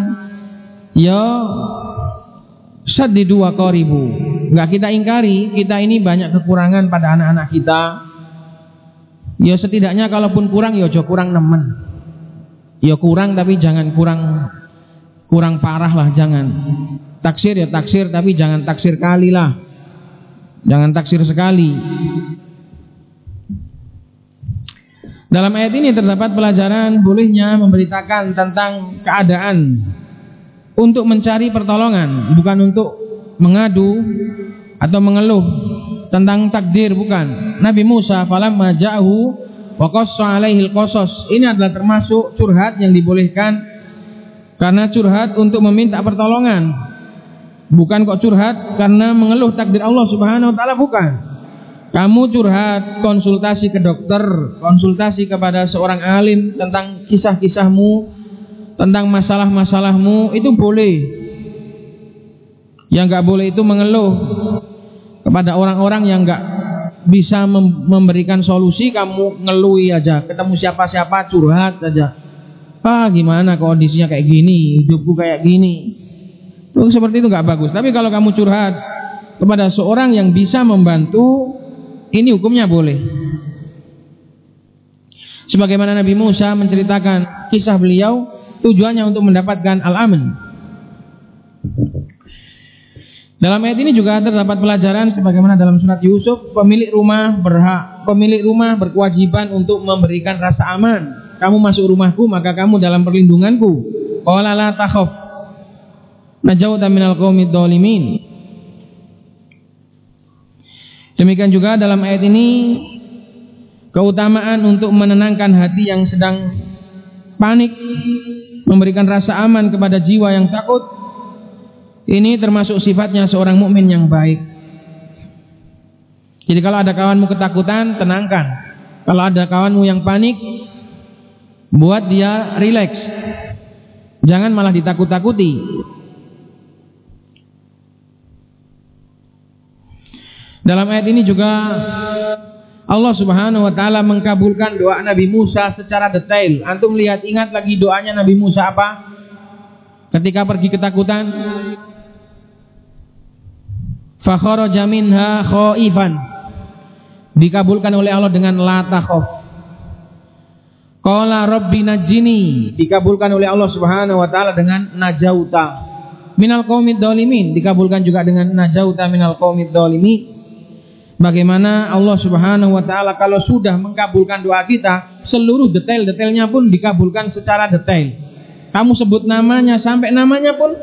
Ya di dua koribu. Enggak kita ingkari, kita ini banyak kekurangan pada anak-anak kita. Ya setidaknya kalaupun kurang ya kurang nemen. Ya kurang tapi jangan kurang kurang parah lah jangan. Taksir ya taksir tapi jangan taksir kali lah. Jangan taksir sekali. Dalam ayat ini terdapat pelajaran bolehnya memberitakan tentang keadaan untuk mencari pertolongan, bukan untuk mengadu atau mengeluh tentang takdir bukan. Nabi Musa falamma ja'ahu Wa qassa alaihi qasas. Ini adalah termasuk curhat yang dibolehkan karena curhat untuk meminta pertolongan. Bukan kok curhat karena mengeluh takdir Allah Subhanahu wa taala bukan. Kamu curhat, konsultasi ke dokter, konsultasi kepada seorang alim tentang kisah-kisahmu, tentang masalah-masalahmu itu boleh. Yang nggak boleh itu mengeluh kepada orang-orang yang nggak bisa memberikan solusi kamu ngelui aja. Ketemu siapa-siapa curhat saja ah gimana kondisinya kayak gini? Hidupku kayak gini. Tuh, seperti itu nggak bagus. Tapi kalau kamu curhat kepada seorang yang bisa membantu ini hukumnya boleh. Sebagaimana Nabi Musa menceritakan kisah beliau tujuannya untuk mendapatkan al-aman dalam ayat ini juga terdapat pelajaran sebagaimana dalam surat Yusuf, pemilik rumah berhak, pemilik rumah berkewajiban untuk memberikan rasa aman. Kamu masuk rumahku, maka kamu dalam perlindunganku. Qala la takhaf. Najauta minal qaumid dhalimin. Demikian juga dalam ayat ini keutamaan untuk menenangkan hati yang sedang panik, memberikan rasa aman kepada jiwa yang takut ini termasuk sifatnya seorang mukmin yang baik. Jadi kalau ada kawanmu ketakutan, tenangkan. Kalau ada kawanmu yang panik, buat dia rileks. Jangan malah ditakut-takuti. Dalam ayat ini juga Allah Subhanahu wa taala mengkabulkan doa Nabi Musa secara detail. Antum lihat ingat lagi doanya Nabi Musa apa? Ketika pergi ketakutan. Fakharaja minha khaifan. Dikabulkan oleh Allah dengan la takhaf. Qala rabbi najini dikabulkan oleh Allah Subhanahu wa taala dengan najauta. Minal qaumid dzalimin dikabulkan juga dengan najauta minal qaumid dzalimin. Bagaimana Allah Subhanahu wa taala kalau sudah mengkabulkan doa kita, seluruh detail-detailnya pun dikabulkan secara detail. Kamu sebut namanya sampai namanya pun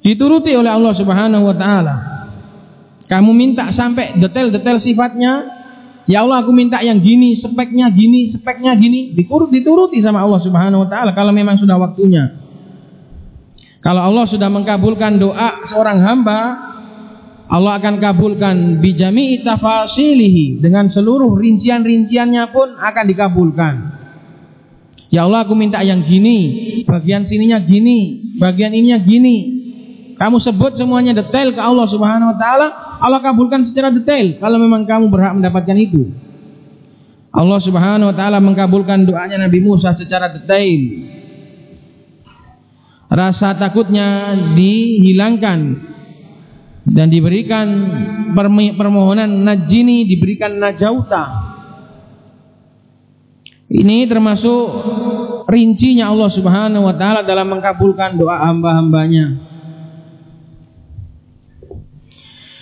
dituruti oleh Allah Subhanahu wa taala. Kamu minta sampai detail-detail sifatnya, ya Allah aku minta yang gini, speknya gini, speknya gini, dikurut dituruti sama Allah Subhanahu wa taala kalau memang sudah waktunya. Kalau Allah sudah mengkabulkan doa seorang hamba, Allah akan kabulkan bijami tafasilihi dengan seluruh rincian-rinciannya pun akan dikabulkan. Ya Allah aku minta yang gini, bagian sininya gini, bagian ininya gini. Kamu sebut semuanya detail ke Allah Subhanahu wa taala, Allah kabulkan secara detail kalau memang kamu berhak mendapatkan itu. Allah Subhanahu wa taala mengkabulkan doanya Nabi Musa secara detail. Rasa takutnya dihilangkan dan diberikan permohonan najini diberikan najauta ini termasuk rincinya Allah Subhanahu wa taala dalam mengkabulkan doa hamba-hambanya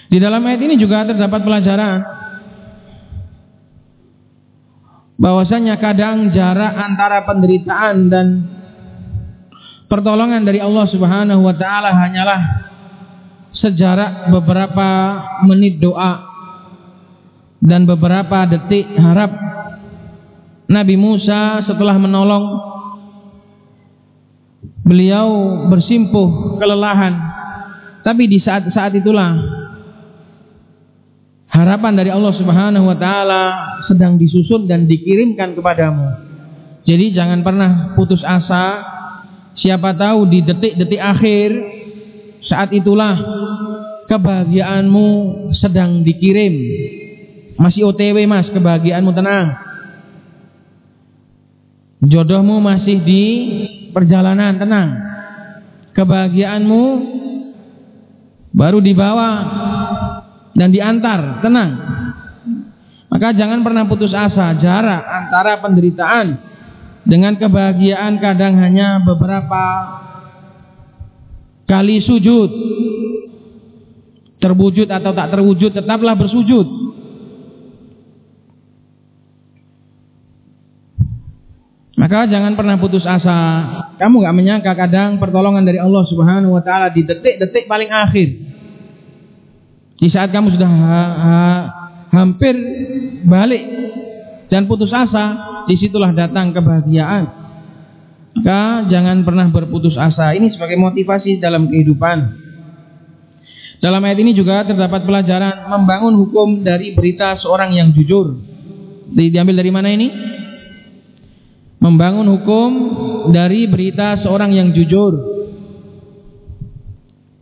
di dalam ayat ini juga terdapat pelajaran bahwasanya kadang jarak antara penderitaan dan pertolongan dari Allah Subhanahu wa taala hanyalah sejarah beberapa menit doa dan beberapa detik harap Nabi Musa setelah menolong beliau bersimpuh kelelahan. Tapi di saat-saat itulah harapan dari Allah Subhanahu wa taala sedang disusun dan dikirimkan kepadamu. Jadi jangan pernah putus asa. Siapa tahu di detik-detik akhir saat itulah kebahagiaanmu sedang dikirim. Masih OTW mas, kebahagiaanmu tenang. Jodohmu masih di perjalanan, tenang. Kebahagiaanmu baru dibawa dan diantar, tenang. Maka jangan pernah putus asa. Jarak antara penderitaan dengan kebahagiaan kadang hanya beberapa kali sujud terwujud atau tak terwujud tetaplah bersujud maka jangan pernah putus asa kamu gak menyangka kadang pertolongan dari Allah subhanahu wa ta'ala di detik-detik paling akhir di saat kamu sudah ha ha hampir balik dan putus asa di situlah datang kebahagiaan maka jangan pernah berputus asa. Ini sebagai motivasi dalam kehidupan. Dalam ayat ini juga terdapat pelajaran membangun hukum dari berita seorang yang jujur. Diambil dari mana ini? Membangun hukum dari berita seorang yang jujur.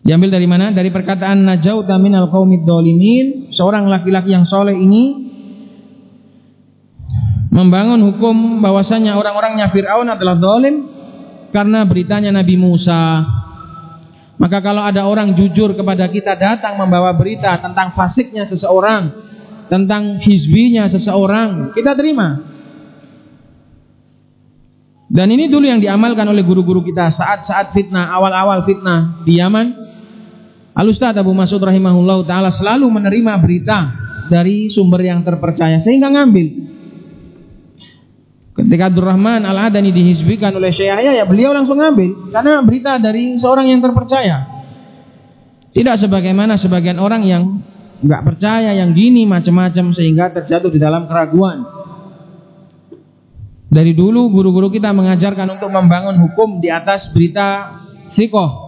Diambil dari mana? Dari perkataan najauta minal qaumid dolimin. Seorang laki-laki yang soleh ini membangun hukum bahwasanya orang-orangnya Fir'aun adalah zalim karena beritanya Nabi Musa. Maka kalau ada orang jujur kepada kita datang membawa berita tentang fasiknya seseorang, tentang hizbinya seseorang, kita terima. Dan ini dulu yang diamalkan oleh guru-guru kita saat-saat fitnah, awal-awal fitnah di Yaman. Al-Ustaz Abu Masud rahimahullah ta'ala selalu menerima berita dari sumber yang terpercaya sehingga ngambil Ketika Abdurrahman Al-Adani dihizbikan oleh Syekh ya beliau langsung ambil karena berita dari seorang yang terpercaya. Tidak sebagaimana sebagian orang yang nggak percaya yang gini macam-macam sehingga terjatuh di dalam keraguan. Dari dulu guru-guru kita mengajarkan untuk membangun hukum di atas berita sikoh.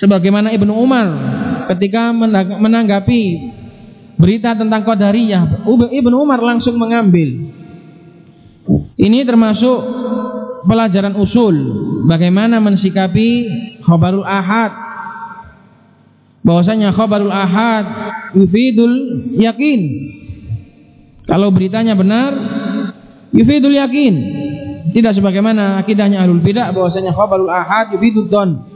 Sebagaimana Ibnu Umar ketika menanggapi berita tentang Qadariyah, Ibnu Umar langsung mengambil ini termasuk pelajaran usul bagaimana mensikapi khabarul ahad. bahwasanya khabarul ahad yufidul yakin. Kalau beritanya benar, yufidul yakin. Tidak sebagaimana akidahnya ahlul bidah bahwasanya khabarul ahad yufidul don.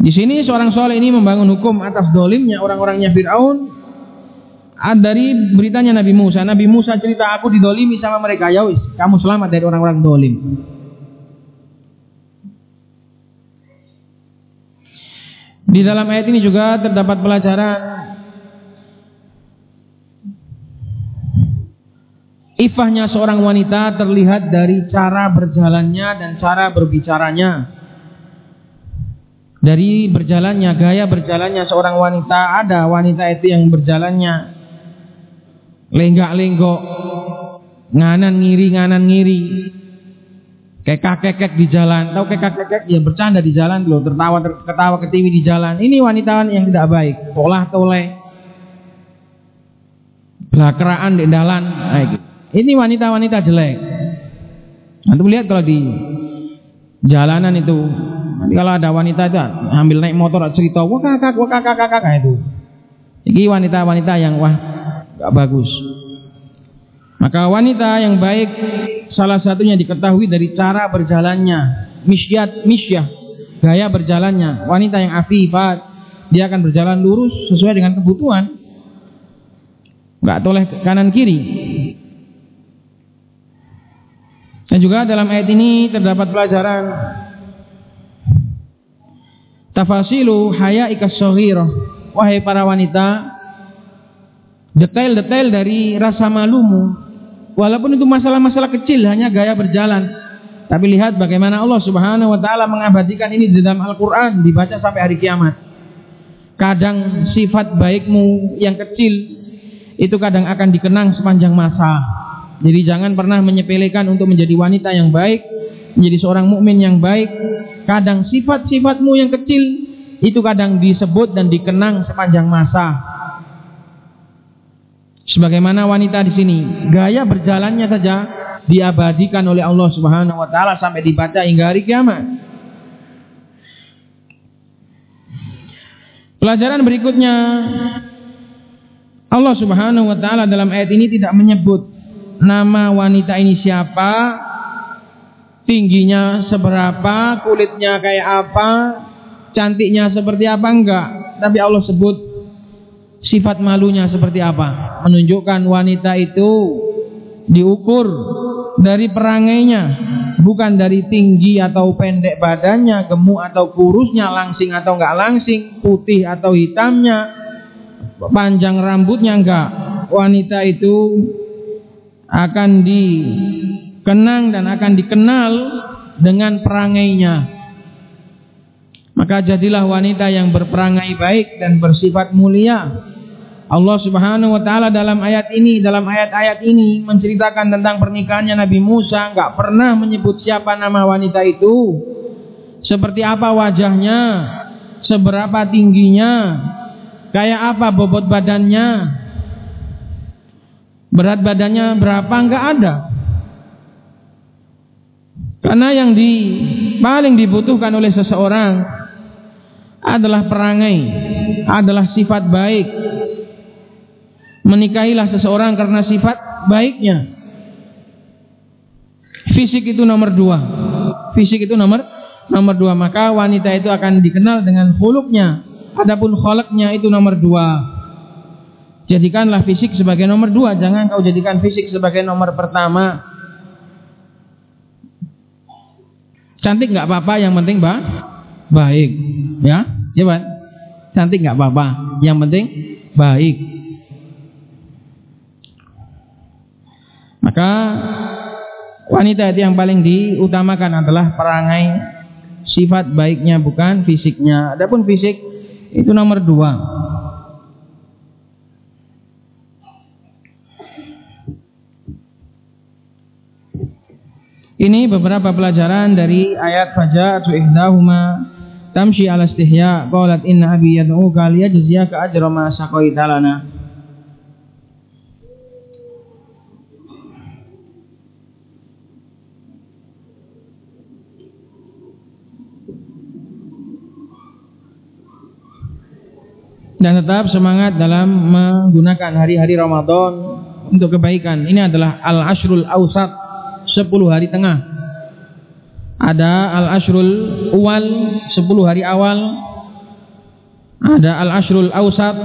Di sini seorang soleh ini membangun hukum atas dolimnya orang-orangnya Fir'aun dari beritanya Nabi Musa. Nabi Musa cerita aku didolimi sama mereka. Ya wis, kamu selamat dari orang-orang dolim. Di dalam ayat ini juga terdapat pelajaran Ifahnya seorang wanita terlihat dari cara berjalannya dan cara berbicaranya. Dari berjalannya, gaya berjalannya seorang wanita, ada wanita itu yang berjalannya lenggak-lenggok, nganan ngiri, nganan ngiri. Kekak-kekek di jalan, tahu kekak-kekek ya bercanda di jalan loh, tertawa tertawa ketiwi di jalan. Ini wanita yang tidak baik, polah toleh, belakeraan di jalan, nah, gitu. Ini wanita-wanita jelek. Nanti lihat kalau di jalanan itu, kalau ada wanita itu ambil naik motor cerita, wah kakak, wah kakak, kakak itu. Ini wanita-wanita yang wah gak bagus. Maka wanita yang baik salah satunya diketahui dari cara berjalannya, misyat, misyah, gaya berjalannya. Wanita yang afifat, dia akan berjalan lurus sesuai dengan kebutuhan. Enggak toleh kanan kiri. Dan juga dalam ayat ini terdapat pelajaran tafasilu hayaika shaghirah. Wahai para wanita, detail-detail dari rasa malumu walaupun itu masalah-masalah kecil hanya gaya berjalan. Tapi lihat bagaimana Allah Subhanahu wa taala mengabadikan ini di dalam Al-Qur'an dibaca sampai hari kiamat. Kadang sifat baikmu yang kecil itu kadang akan dikenang sepanjang masa. Jadi jangan pernah menyepelekan untuk menjadi wanita yang baik menjadi seorang mukmin yang baik kadang sifat-sifatmu yang kecil itu kadang disebut dan dikenang sepanjang masa Sebagaimana wanita di sini, gaya berjalannya saja diabadikan oleh Allah Subhanahu wa taala sampai dibaca hingga hari kiamat. Pelajaran berikutnya Allah Subhanahu wa taala dalam ayat ini tidak menyebut nama wanita ini siapa, tingginya seberapa, kulitnya kayak apa, cantiknya seperti apa enggak, tapi Allah sebut sifat malunya seperti apa. Menunjukkan wanita itu diukur dari perangainya bukan dari tinggi atau pendek badannya gemuk atau kurusnya langsing atau enggak langsing putih atau hitamnya panjang rambutnya enggak. Wanita itu akan dikenang dan akan dikenal dengan perangainya maka jadilah wanita yang berperangai baik dan bersifat mulia Allah Subhanahu wa taala dalam ayat ini, dalam ayat-ayat ini menceritakan tentang pernikahannya Nabi Musa, enggak pernah menyebut siapa nama wanita itu. Seperti apa wajahnya, seberapa tingginya, kayak apa bobot badannya, berat badannya berapa enggak ada. Karena yang di paling dibutuhkan oleh seseorang adalah perangai, adalah sifat baik, Menikahilah seseorang karena sifat baiknya. Fisik itu nomor dua. Fisik itu nomor nomor dua. Maka wanita itu akan dikenal dengan huluknya. Adapun kholaknya itu nomor dua. Jadikanlah fisik sebagai nomor dua. Jangan kau jadikan fisik sebagai nomor pertama. Cantik nggak apa-apa, yang penting bah, baik. Ya, coba. Cantik nggak apa-apa, yang penting baik. Maka wanita itu yang paling diutamakan adalah perangai sifat baiknya bukan fisiknya. Adapun fisik itu nomor dua. Ini beberapa pelajaran dari ayat faja'atu ihdahuma tamshi ala istihya qalat inna abi yad'uka liyajziyaka ajra ma saqaita lana. dan tetap semangat dalam menggunakan hari-hari Ramadan untuk kebaikan. Ini adalah al-ashrul awsat, 10 hari tengah. Ada al-ashrul uwal, 10 hari awal. Ada al-ashrul awsat,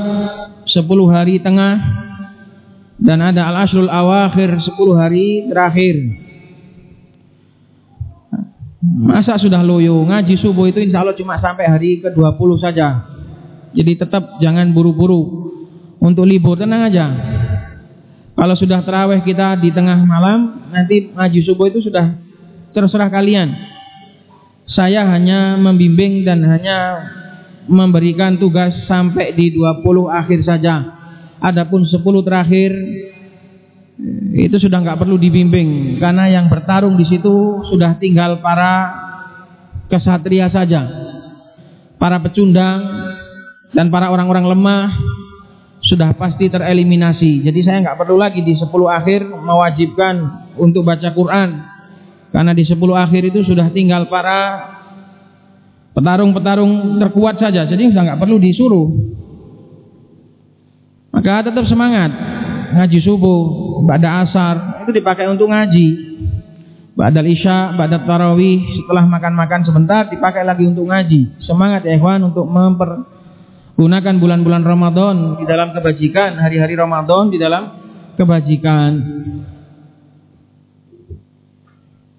10 hari tengah. Dan ada al-ashrul awakhir, 10 hari terakhir. Masa sudah loyo ngaji subuh itu insya Allah cuma sampai hari ke-20 saja. Jadi tetap jangan buru-buru untuk libur tenang aja. Kalau sudah terawih kita di tengah malam, nanti ngaji subuh itu sudah terserah kalian. Saya hanya membimbing dan hanya memberikan tugas sampai di 20 akhir saja. Adapun 10 terakhir itu sudah nggak perlu dibimbing karena yang bertarung di situ sudah tinggal para kesatria saja. Para pecundang, dan para orang-orang lemah sudah pasti tereliminasi. Jadi saya nggak perlu lagi di 10 akhir mewajibkan untuk baca Quran. Karena di 10 akhir itu sudah tinggal para petarung-petarung terkuat saja. Jadi sudah nggak perlu disuruh. Maka tetap semangat. Ngaji subuh, pada asar, itu dipakai untuk ngaji. Ba'dal isya, ba'dal tarawih, setelah makan-makan sebentar dipakai lagi untuk ngaji. Semangat ya ikhwan untuk memper Gunakan bulan-bulan Ramadan di dalam kebajikan, hari-hari Ramadan di dalam kebajikan.